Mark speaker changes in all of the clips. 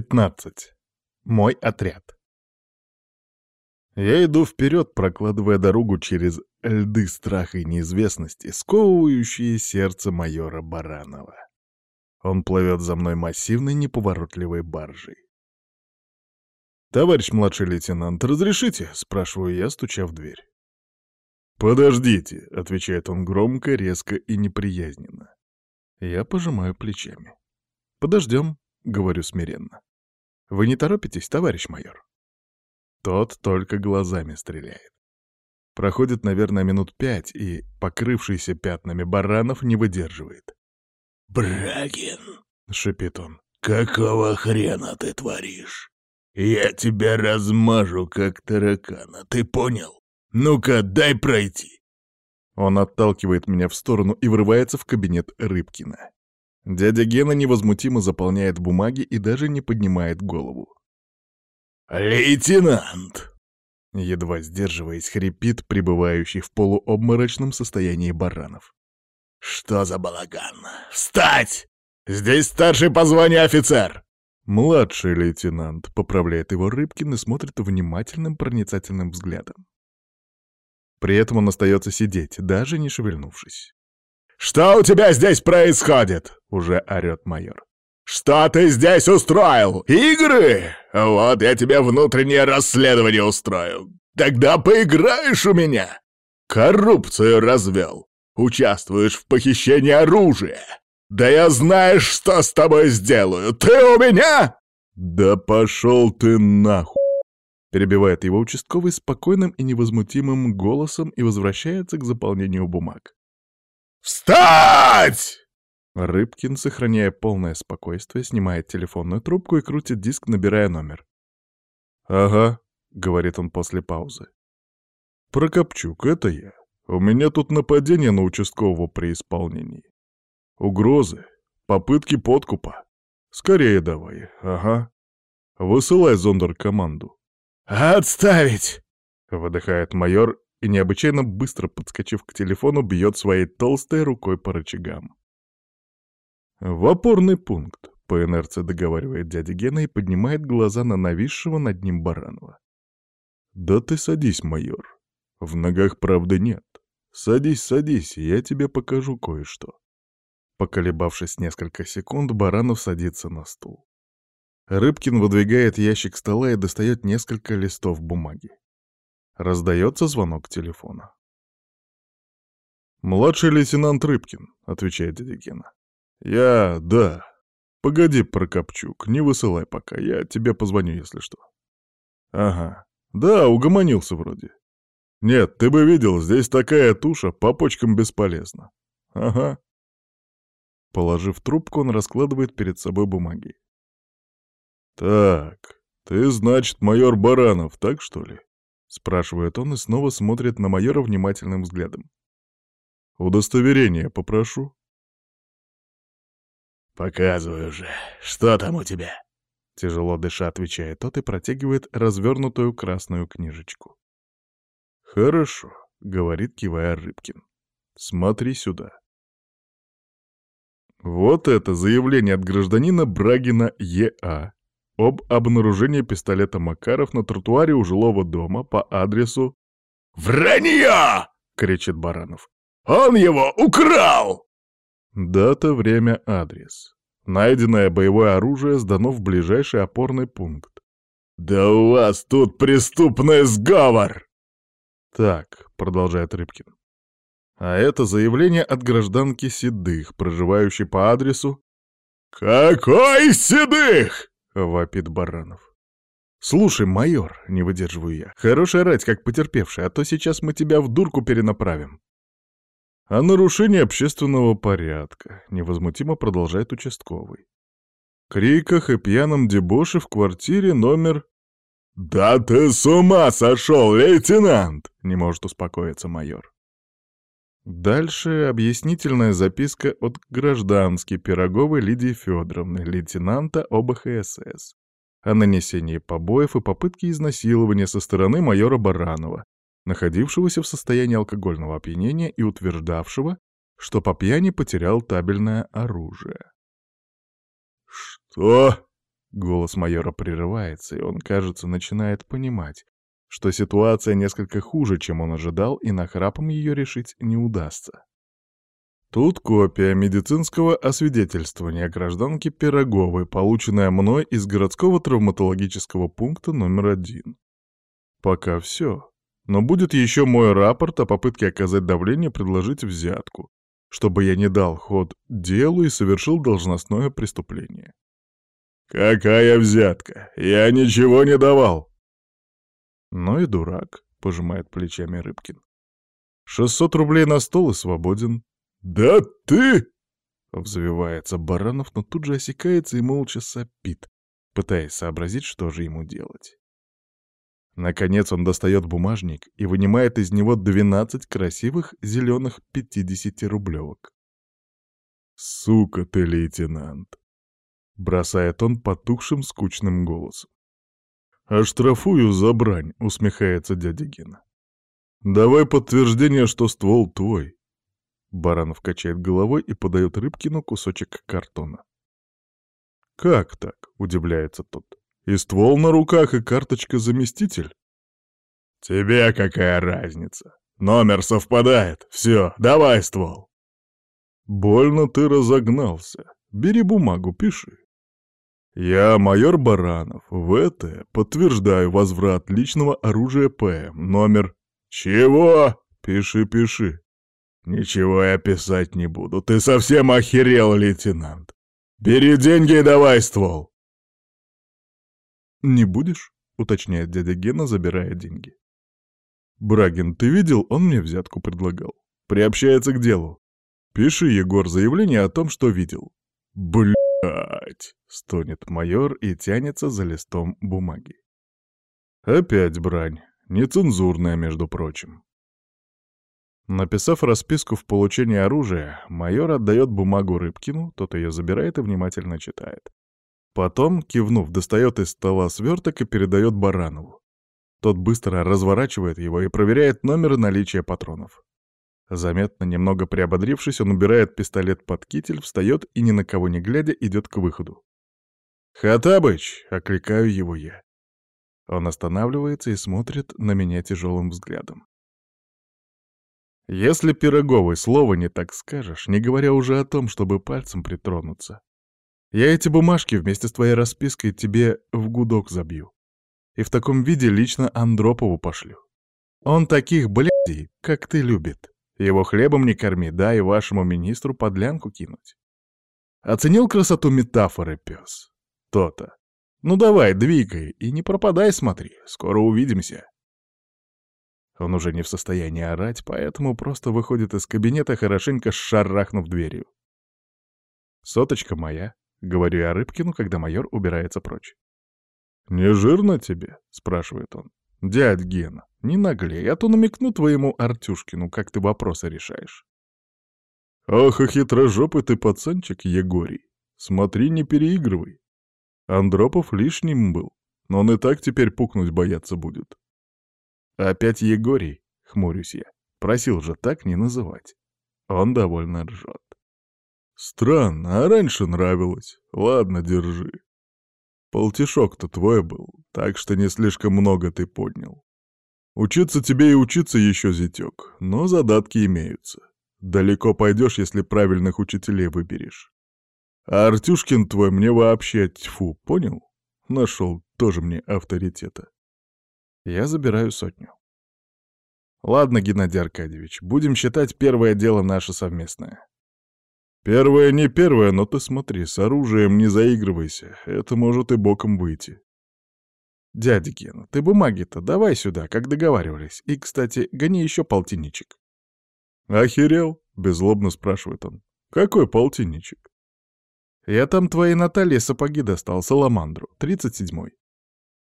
Speaker 1: 15. Мой отряд. Я иду вперед, прокладывая дорогу через льды страха и неизвестности, сковывающие сердце майора Баранова. Он плывет за мной массивной неповоротливой баржей. «Товарищ младший лейтенант, разрешите?» — спрашиваю я, стуча в дверь. «Подождите», — отвечает он громко, резко и неприязненно. Я пожимаю плечами. «Подождем», — говорю смиренно. «Вы не торопитесь, товарищ майор?» Тот только глазами стреляет. Проходит, наверное, минут пять, и покрывшийся пятнами баранов не выдерживает.
Speaker 2: «Брагин!»
Speaker 1: — шипит он.
Speaker 2: «Какого хрена ты творишь? Я тебя размажу, как таракана, ты понял? Ну-ка, дай пройти!»
Speaker 1: Он отталкивает меня в сторону и врывается в кабинет Рыбкина. Дядя Гена невозмутимо заполняет бумаги и даже не поднимает голову.
Speaker 2: «Лейтенант!»
Speaker 1: Едва сдерживаясь, хрипит пребывающий в полуобморочном состоянии баранов.
Speaker 2: «Что за балаган? Встать! Здесь старший по званию офицер!»
Speaker 1: «Младший лейтенант», — поправляет его Рыбкин и смотрит внимательным проницательным взглядом. При этом он остается сидеть, даже не шевельнувшись.
Speaker 2: «Что у тебя здесь происходит?» — уже орёт майор. «Что ты здесь устроил? Игры? Вот я тебе внутреннее расследование устрою. Тогда поиграешь у меня. Коррупцию развел. Участвуешь в похищении оружия. Да я знаешь, что с тобой сделаю. Ты у меня?»
Speaker 1: «Да пошел ты нахуй!» Перебивает его участковый спокойным и невозмутимым голосом и возвращается к заполнению бумаг.
Speaker 2: «Встать!»
Speaker 1: Рыбкин, сохраняя полное спокойствие, снимает телефонную трубку и крутит диск, набирая номер. «Ага», — говорит он после паузы. «Прокопчук, это я. У меня тут нападение на участкового при исполнении. Угрозы, попытки подкупа. Скорее давай, ага. Высылай зондер-команду».
Speaker 2: «Отставить!»
Speaker 1: — выдыхает майор и, необычайно быстро подскочив к телефону, бьет своей толстой рукой по рычагам. «В опорный пункт», — по инерции договаривает дядя Гена и поднимает глаза на нависшего над ним Баранова. «Да ты садись, майор. В ногах правды нет. Садись, садись, я тебе покажу кое-что». Поколебавшись несколько секунд, Баранов садится на стул. Рыбкин выдвигает ящик стола и достает несколько листов бумаги. Раздается звонок телефона. «Младший лейтенант Рыбкин», — отвечает дядя. «Я... да. Погоди, Прокопчук, не высылай пока, я тебе позвоню, если что». «Ага. Да, угомонился вроде. Нет, ты бы видел, здесь такая туша, по почкам бесполезна. Ага». Положив трубку, он раскладывает перед собой бумаги. «Так, ты, значит, майор Баранов, так что ли?» — спрашивает он и снова смотрит на майора внимательным взглядом. «Удостоверение попрошу».
Speaker 2: «Показывай уже, что там у тебя?»
Speaker 1: Тяжело дыша отвечает тот и протягивает развернутую красную книжечку. «Хорошо», — говорит, кивая Рыбкин. «Смотри сюда». Вот это заявление от гражданина Брагина Е.А. об обнаружении пистолета Макаров на тротуаре у жилого дома по адресу...
Speaker 2: «Вранье!» — кричит Баранов. «Он его украл!»
Speaker 1: Дата, время, адрес. Найденное боевое оружие сдано в ближайший опорный пункт.
Speaker 2: «Да у вас тут преступный сговор!»
Speaker 1: «Так», — продолжает Рыбкин. «А это заявление от гражданки Седых, проживающей по адресу...»
Speaker 2: «Какой Седых?»
Speaker 1: — вопит Баранов. «Слушай, майор», — не выдерживаю я, — «хорошая рать, как потерпевший, а то сейчас мы тебя в дурку перенаправим». «О нарушении общественного порядка», — невозмутимо продолжает участковый. «Криках и пьяном дебоше в квартире номер...»
Speaker 2: «Да ты с ума сошел, лейтенант!»
Speaker 1: — не может успокоиться майор. Дальше объяснительная записка от граждански Пироговой Лидии Федоровны, лейтенанта ОБХСС, о нанесении побоев и попытке изнасилования со стороны майора Баранова, находившегося в состоянии алкогольного опьянения и утверждавшего, что по пьяни потерял табельное оружие.
Speaker 2: «Что?»
Speaker 1: — Голос майора прерывается, и он, кажется, начинает понимать, что ситуация несколько хуже, чем он ожидал, и нахрапом ее решить не удастся. Тут копия медицинского освидетельствования гражданки Пироговой, полученная мной из городского травматологического пункта номер один. Пока все. Но будет еще мой рапорт о попытке оказать давление предложить взятку, чтобы я не дал ход делу и совершил должностное преступление. «Какая взятка? Я ничего не давал!» «Ну и дурак», — пожимает плечами Рыбкин. «Шестьсот рублей на стол и свободен».
Speaker 2: «Да ты...»
Speaker 1: — взвивается Баранов, но тут же осекается и молча сопит, пытаясь сообразить, что же ему делать. Наконец он достает бумажник и вынимает из него двенадцать красивых зеленых пятидесятирублевок. «Сука ты, лейтенант!» — бросает он потухшим скучным голосом. «Оштрафую за брань», — усмехается дядя Гена. «Давай подтверждение, что ствол твой». Баранов качает головой и подает Рыбкину кусочек картона. «Как так?» — удивляется тот. И ствол на руках, и карточка заместитель.
Speaker 2: Тебе какая разница? Номер совпадает. Все, давай ствол.
Speaker 1: Больно ты разогнался. Бери бумагу, пиши. Я, майор Баранов, ВТ, подтверждаю возврат личного оружия ПМ, номер...
Speaker 2: Чего?
Speaker 1: Пиши, пиши.
Speaker 2: Ничего я писать не буду. Ты совсем охерел, лейтенант. Бери деньги и давай ствол.
Speaker 1: «Не будешь?» — уточняет дядя Гена, забирая деньги. «Брагин, ты видел, он мне взятку предлагал. Приобщается к делу. Пиши, Егор, заявление о том, что видел».
Speaker 2: «Блядь!»
Speaker 1: — стонет майор и тянется за листом бумаги. Опять брань, нецензурная, между прочим. Написав расписку в получении оружия, майор отдает бумагу Рыбкину, тот ее забирает и внимательно читает. Потом, кивнув, достает из стола сверток и передает Баранову. Тот быстро разворачивает его и проверяет номер и наличие патронов. Заметно, немного приободрившись, он убирает пистолет под китель, встает и, ни на кого не глядя, идет к выходу. «Хатабыч!» — окликаю его я. Он останавливается и смотрит на меня тяжелым взглядом. Если Пироговой слова не так скажешь, не говоря уже о том, чтобы пальцем притронуться, я эти бумажки вместе с твоей распиской тебе в гудок забью. И в таком виде лично Андропову пошлю. Он таких блядей, как ты, любит. Его хлебом не корми, да и вашему министру подлянку кинуть. Оценил красоту метафоры, пес? То-то. Ну давай, двигай, и не пропадай, смотри, скоро увидимся. Он уже не в состоянии орать, поэтому просто выходит из кабинета, хорошенько шарахнув дверью. Соточка моя, — говорю я Рыбкину, когда майор убирается прочь. «Не жирно тебе?» — спрашивает он. «Дядь Гена, не наглей, а то намекну твоему Артюшкину, как ты вопросы решаешь». «Ох, и хитрожопый ты пацанчик, Егорий. Смотри, не переигрывай. Андропов лишним был, но он и так теперь пукнуть бояться будет». «Опять Егорий?» — хмурюсь я. Просил же так не называть. Он довольно ржет. Странно, а раньше нравилось. Ладно, держи. Полтишок-то твой был, так что не слишком много ты поднял. Учиться тебе и учиться еще, зятек, но задатки имеются. Далеко пойдешь, если правильных учителей выберешь. А Артюшкин твой мне вообще тьфу, понял? Нашел тоже мне авторитета. Я забираю сотню. Ладно, Геннадий Аркадьевич, будем считать первое дело наше совместное. Первое не первое, но ты смотри, с оружием не заигрывайся, это может и боком выйти. Дядя Ген, ты бумаги-то давай сюда, как договаривались. И, кстати, гони еще полтинничек. Охерел? Беззлобно спрашивает он. Какой полтинничек? Я там твоей Наталье сапоги достал, саламандру, тридцать седьмой.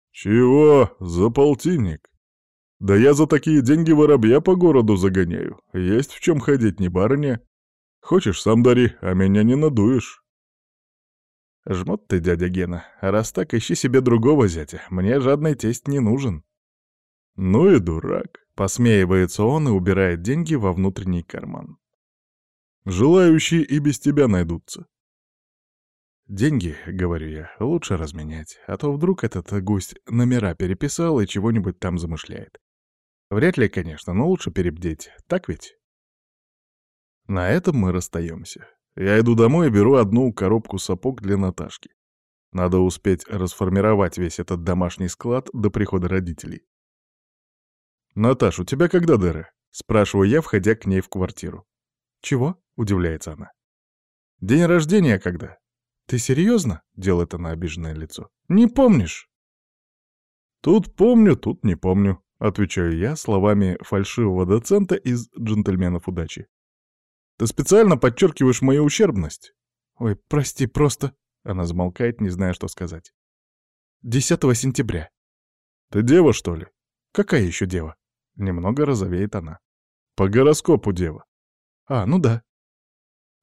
Speaker 1: Чего? За полтинник? Да я за такие деньги воробья по городу загоняю. Есть в чем ходить, не барыня. Хочешь, сам дари, а меня не надуешь. Жмот ты, дядя Гена. Раз так, ищи себе другого зятя. Мне жадный тесть не нужен. Ну и дурак. Посмеивается он и убирает деньги во внутренний карман. Желающие и без тебя найдутся. Деньги, говорю я, лучше разменять, а то вдруг этот гусь номера переписал и чего-нибудь там замышляет. Вряд ли, конечно, но лучше перебдеть, так ведь? На этом мы расстаемся. Я иду домой и беру одну коробку сапог для Наташки. Надо успеть расформировать весь этот домашний склад до прихода родителей. «Наташ, у тебя когда дыры?» — спрашиваю я, входя к ней в квартиру. «Чего?» — удивляется она. «День рождения когда?» «Ты серьезно?» — делает она обиженное лицо. «Не помнишь?» «Тут помню, тут не помню», — отвечаю я словами фальшивого доцента из «Джентльменов удачи». «Ты специально подчеркиваешь мою ущербность?» «Ой, прости, просто...» — она замолкает, не зная, что сказать. «10 сентября». «Ты дева, что ли?» «Какая еще дева?» Немного розовеет она. «По гороскопу дева». «А, ну да».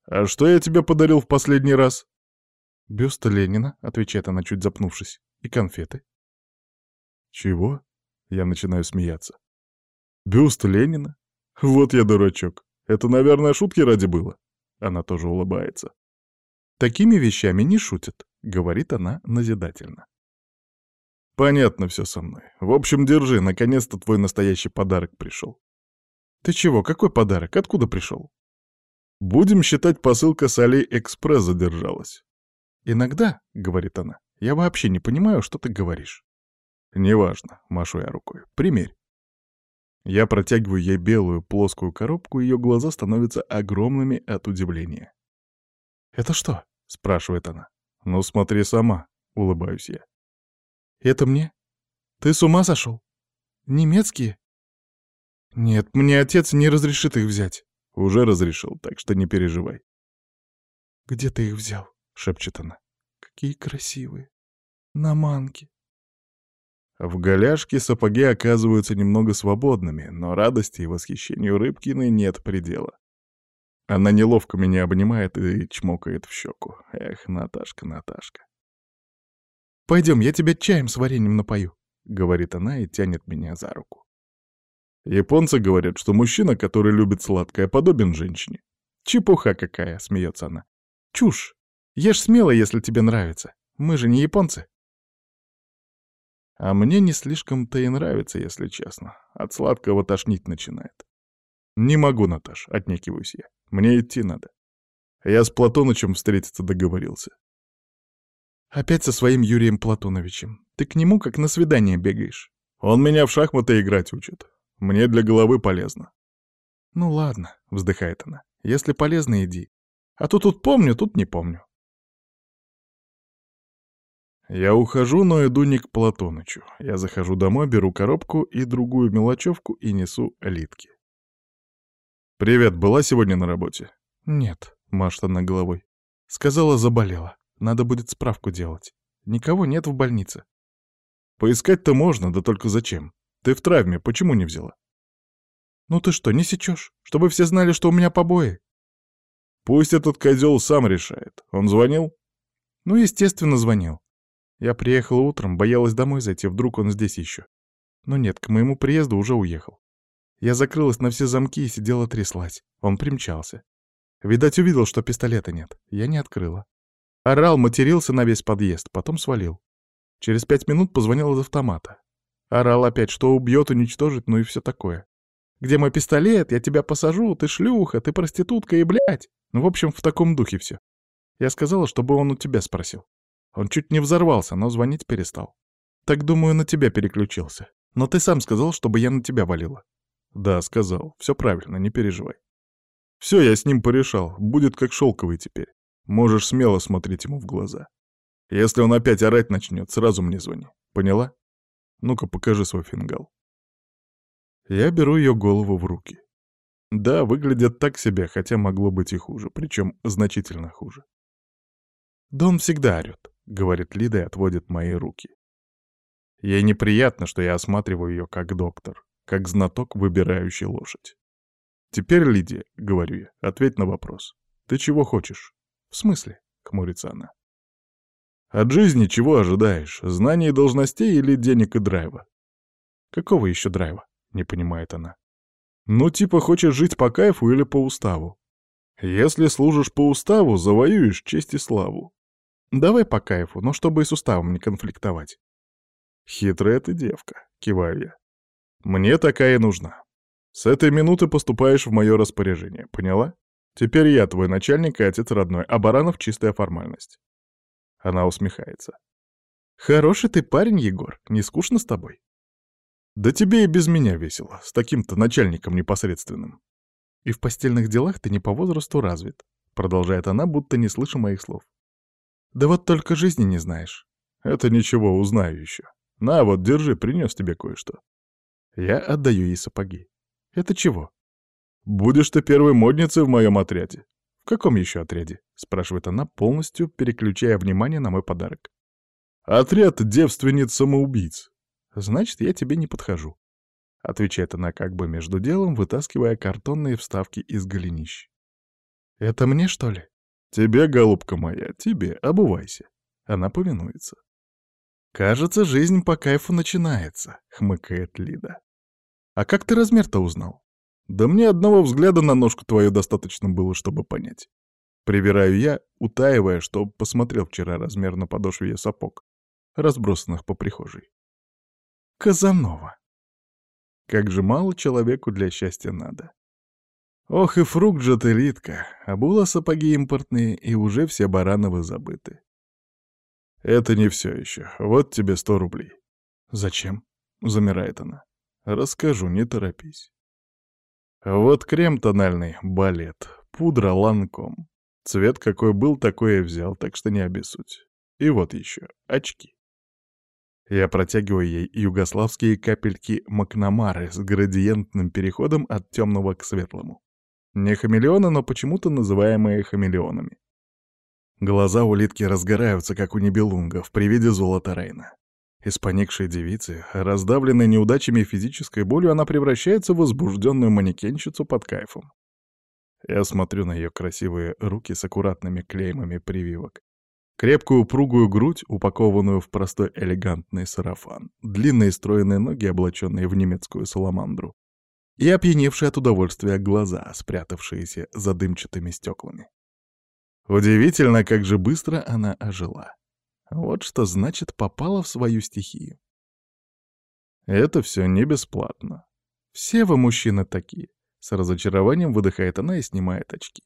Speaker 1: «А что я тебе подарил в последний раз?» «Бюст Ленина», — отвечает она, чуть запнувшись, — «и конфеты». «Чего?» — я начинаю смеяться. «Бюст Ленина? Вот я дурачок. Это, наверное, шутки ради было». Она тоже улыбается. «Такими вещами не шутят», — говорит она назидательно. «Понятно все со мной. В общем, держи, наконец-то твой настоящий подарок пришел». «Ты чего? Какой подарок? Откуда пришел?» «Будем считать, посылка с Али-Экспресс задержалась. «Иногда, — говорит она, — я вообще не понимаю, что ты говоришь». «Неважно», — машу я рукой, — «примерь». Я протягиваю ей белую плоскую коробку, ее глаза становятся огромными от удивления. «Это что?» — спрашивает она. «Ну, смотри сама», — улыбаюсь я. «Это мне? Ты с ума сошел? Немецкие?» «Нет, мне отец не разрешит их взять». «Уже разрешил, так что не переживай». «Где ты их взял?» — шепчет она. «Какие красивые! На манке!» В голяшке сапоги оказываются немного свободными, но радости и восхищению Рыбкиной нет предела. Она неловко меня обнимает и чмокает в щеку. Эх, Наташка, Наташка. «Пойдем, я тебя чаем с вареньем напою», — говорит она и тянет меня за руку. Японцы говорят, что мужчина, который любит сладкое, подобен женщине. Чепуха какая, смеется она. Чушь. Ешь смело, если тебе нравится. Мы же не японцы. А мне не слишком-то и нравится, если честно. От сладкого тошнить начинает. Не могу, Наташ, отнекиваюсь я. Мне идти надо. Я с Платонычем встретиться договорился. Опять со своим Юрием Платоновичем. Ты к нему как на свидание бегаешь. Он меня в шахматы играть учит. Мне для головы полезно. Ну ладно, вздыхает она. Если полезно, иди. А то тут помню, тут не помню. Я ухожу, но иду не к Платонычу. Я захожу домой, беру коробку и другую мелочевку и несу Литке. «Привет, была сегодня на работе?» «Нет», — машет она головой. «Сказала, заболела. Надо будет справку делать. Никого нет в больнице». «Поискать-то можно, да только зачем? Ты в травме, почему не взяла?» «Ну ты что, не сечешь? Чтобы все знали, что у меня побои?» «Пусть этот козел сам решает. Он звонил?» «Ну, естественно, звонил. Я приехала утром, боялась домой зайти, вдруг он здесь еще. Но нет, к моему приезду уже уехал. Я закрылась на все замки и сидела тряслась. Он примчался. Видать, увидел, что пистолета нет. Я не открыла. Орал, матерился на весь подъезд, потом свалил. Через пять минут позвонил из автомата. Орал опять, что убьет, уничтожит, ну и все такое. Где мой пистолет? Я тебя посажу, ты шлюха, ты проститутка и блядь. Ну, в общем, в таком духе все. Я сказала, чтобы он у тебя спросил. Он чуть не взорвался, но звонить перестал. Так, думаю, на тебя переключился. Но ты сам сказал, чтобы я на тебя валила. Да, сказал. Все правильно, не переживай. Все, я с ним порешал. Будет как шелковый теперь. Можешь смело смотреть ему в глаза. Если он опять орать начнет, сразу мне звони. Поняла? Ну-ка, покажи свой фингал. Я беру ее голову в руки. Да, выглядят так себе, хотя могло быть и хуже, причем значительно хуже. Да он всегда орёт. — говорит Лида и отводит мои руки. Ей неприятно, что я осматриваю ее как доктор, как знаток, выбирающий лошадь. «Теперь, Лидия, — говорю я, — ответь на вопрос. Ты чего хочешь?» «В смысле?» — хмурится она. «От жизни чего ожидаешь? Знаний и должностей или денег и драйва?» «Какого еще драйва?» — не понимает она. «Ну, типа, хочешь жить по кайфу или по уставу? Если служишь по уставу, завоюешь честь и славу. Давай по кайфу, но чтобы и суставом не конфликтовать. Хитрая ты девка, киваю я. Мне такая нужна. С этой минуты поступаешь в мое распоряжение, поняла? Теперь я твой начальник и отец родной, а Баранов — чистая формальность. Она усмехается. Хороший ты парень, Егор, не скучно с тобой? Да тебе и без меня весело, с таким-то начальником непосредственным. И в постельных делах ты не по возрасту развит, продолжает она, будто не слыша моих слов. Да вот только жизни не знаешь. Это ничего, узнаю еще. На вот, держи, принес тебе кое-что. Я отдаю ей сапоги. Это чего? Будешь ты первой модницей в моем отряде. В каком еще отряде? Спрашивает она, полностью переключая внимание на мой подарок. Отряд девственниц-самоубийц. Значит, я тебе не подхожу. Отвечает она как бы между делом, вытаскивая картонные вставки из голенищ. Это мне, что ли? Тебе, голубка моя, тебе, обувайся. Она повинуется. «Кажется, жизнь по кайфу начинается», — хмыкает Лида. «А как ты размер-то узнал?» «Да мне одного взгляда на ножку твою достаточно было, чтобы понять». Привираю я, утаивая, что посмотрел вчера размер на подошве ее сапог, разбросанных по прихожей. Казанова. Как же мало человеку для счастья надо. Ох и фрукт же ты, Литка, обула сапоги импортные, и уже все барановы забыты. Это не все еще. Вот тебе сто рублей. Зачем? Замирает она. Расскажу, не торопись. Вот крем тональный, балет, пудра ланком. Цвет какой был, такой я взял, так что не обессудь. И вот еще, очки. Я протягиваю ей югославские капельки Макнамары с градиентным переходом от темного к светлому. Не хамелеоны, но почему-то называемые хамелеонами. Глаза улитки разгораются, как у небелунгов, при виде золота Рейна. Из поникшей девицы, раздавленной неудачами и физической болью, она превращается в возбужденную манекенщицу под кайфом. Я смотрю на ее красивые руки с аккуратными клеймами прививок, крепкую упругую грудь, упакованную в простой элегантный сарафан, длинные стройные ноги, облаченные в немецкую саламандру, и опьяневшие от удовольствия глаза, спрятавшиеся за дымчатыми стеклами. Удивительно, как же быстро она ожила. Вот что значит попала в свою стихию. Это все не бесплатно. Все вы мужчины такие. С разочарованием выдыхает она и снимает очки.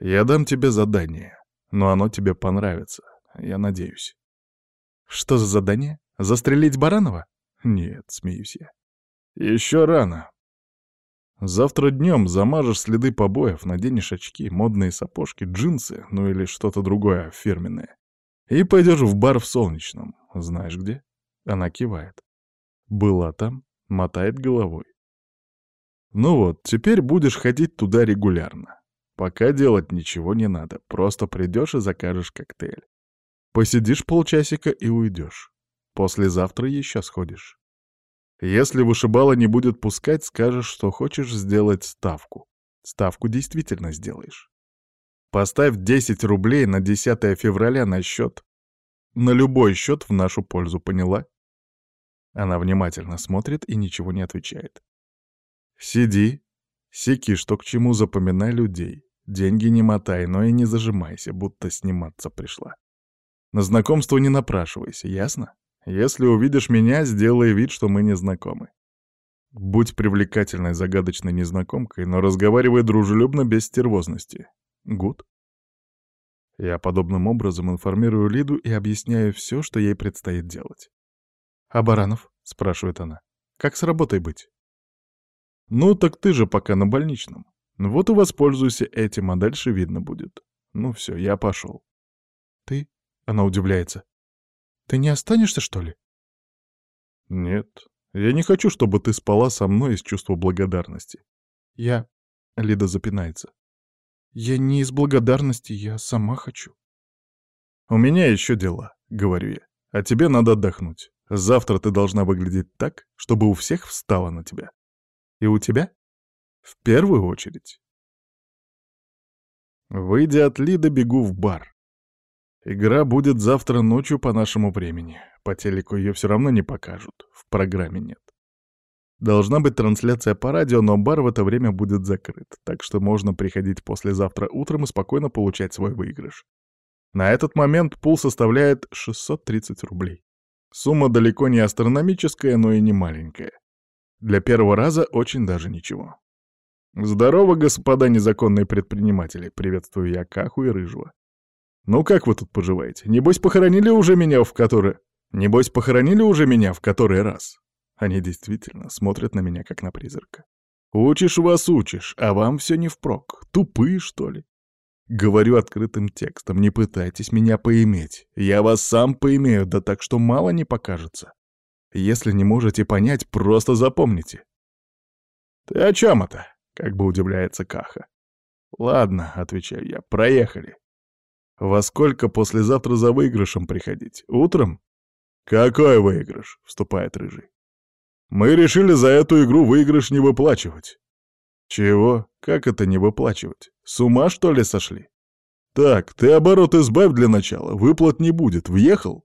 Speaker 1: Я дам тебе задание, но оно тебе понравится, я надеюсь. Что за задание? Застрелить Баранова? Нет, смеюсь я. Еще рано. Завтра днем замажешь следы побоев, наденешь очки, модные сапожки, джинсы, ну или что-то другое фирменное. И пойдешь в бар в Солнечном. Знаешь где? Она кивает. Была там, мотает головой. Ну вот, теперь будешь ходить туда регулярно. Пока делать ничего не надо, просто придешь и закажешь коктейль. Посидишь полчасика и уйдешь. Послезавтра еще сходишь. Если вышибала не будет пускать, скажешь, что хочешь сделать ставку. Ставку действительно сделаешь. Поставь 10 рублей на 10 февраля на счет. На любой счет в нашу пользу, поняла? Она внимательно смотрит и ничего не отвечает. Сиди, сики, что к чему, запоминай людей. Деньги не мотай, но и не зажимайся, будто сниматься пришла. На знакомство не напрашивайся, ясно? Если увидишь меня, сделай вид, что мы не знакомы. Будь привлекательной загадочной незнакомкой, но разговаривай дружелюбно без стервозности. Гуд. Я подобным образом информирую Лиду и объясняю все, что ей предстоит делать. «А Баранов?» — спрашивает она. «Как с работой быть?» «Ну, так ты же пока на больничном. Вот и воспользуйся этим, а дальше видно будет. Ну все, я пошел». «Ты?» — она удивляется. Ты не останешься, что ли? Нет, я не хочу, чтобы ты спала со мной из чувства благодарности. Я... Лида запинается. Я не из благодарности, я сама хочу. У меня еще дела, говорю я. А тебе надо отдохнуть. Завтра ты должна выглядеть так, чтобы у всех встала на тебя. И у тебя? В первую очередь. Выйдя от Лиды, бегу в бар. Игра будет завтра ночью по нашему времени. По телеку ее все равно не покажут. В программе нет. Должна быть трансляция по радио, но бар в это время будет закрыт, так что можно приходить послезавтра утром и спокойно получать свой выигрыш. На этот момент пул составляет 630 рублей. Сумма далеко не астрономическая, но и не маленькая. Для первого раза очень даже ничего. «Здорово, господа незаконные предприниматели!» — приветствую я Каху и Рыжего. «Ну как вы тут поживаете? Небось, похоронили уже меня в который... Небось, похоронили уже меня в который раз?» Они действительно смотрят на меня, как на призрака. «Учишь вас учишь, а вам все не впрок. Тупые, что ли?» Говорю открытым текстом, не пытайтесь меня поиметь. Я вас сам поимею, да так что мало не покажется. Если не можете понять, просто запомните. «Ты о чем это?» — как бы удивляется Каха. «Ладно», — отвечаю я, — «проехали». «Во сколько послезавтра за выигрышем приходить? Утром?» «Какой выигрыш?» — вступает Рыжий. «Мы решили за эту игру выигрыш не выплачивать». «Чего? Как это не выплачивать? С ума, что ли, сошли?» «Так, ты оборот избавь для начала, выплат не будет, въехал?»